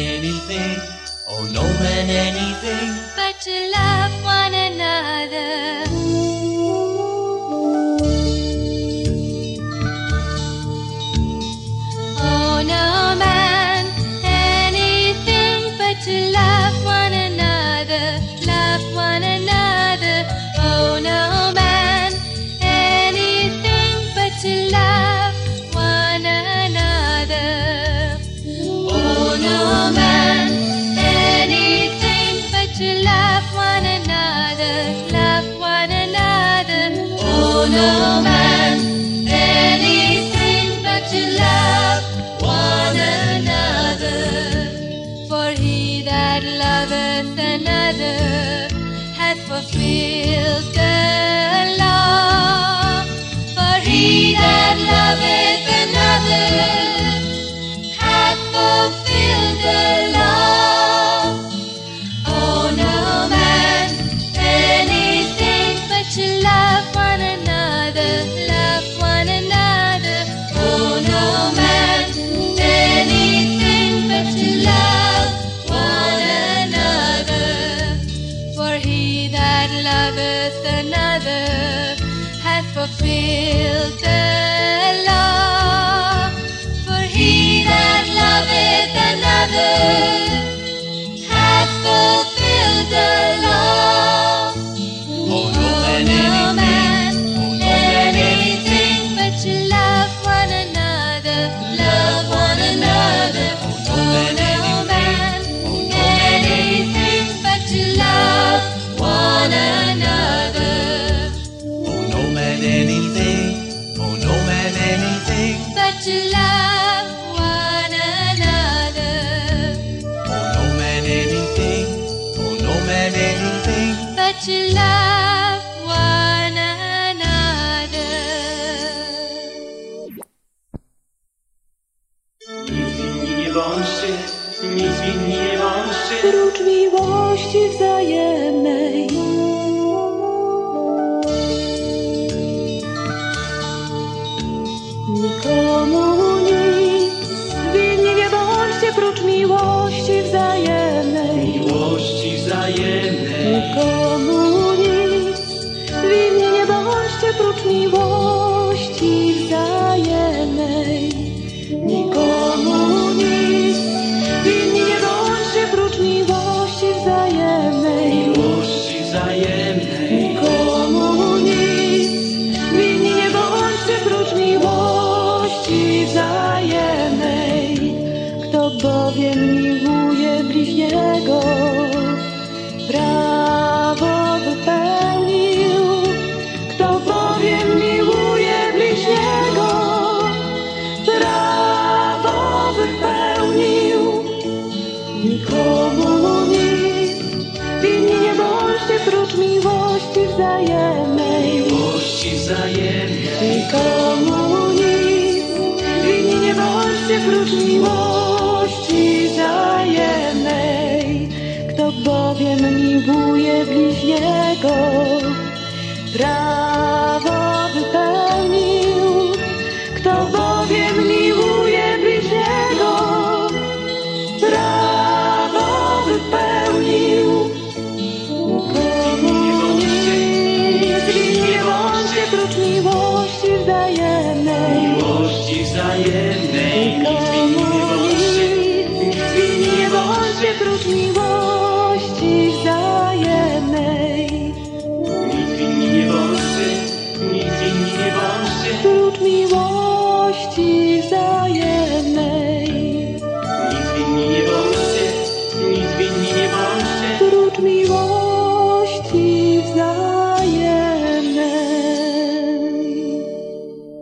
anything, oh no man anything, but to love. بجلاد بہر لگ ت شا نئی نئی سے پتوی واش شیوا نئی بہش پوتنی بستی جائیں نئی بہت سے پوتمی بوشی جائیں جائے کو میری بہت سے پوتمی بست ن جایا تو بو می بھوئے گرا شا نئی نئی روپی واشائ نئی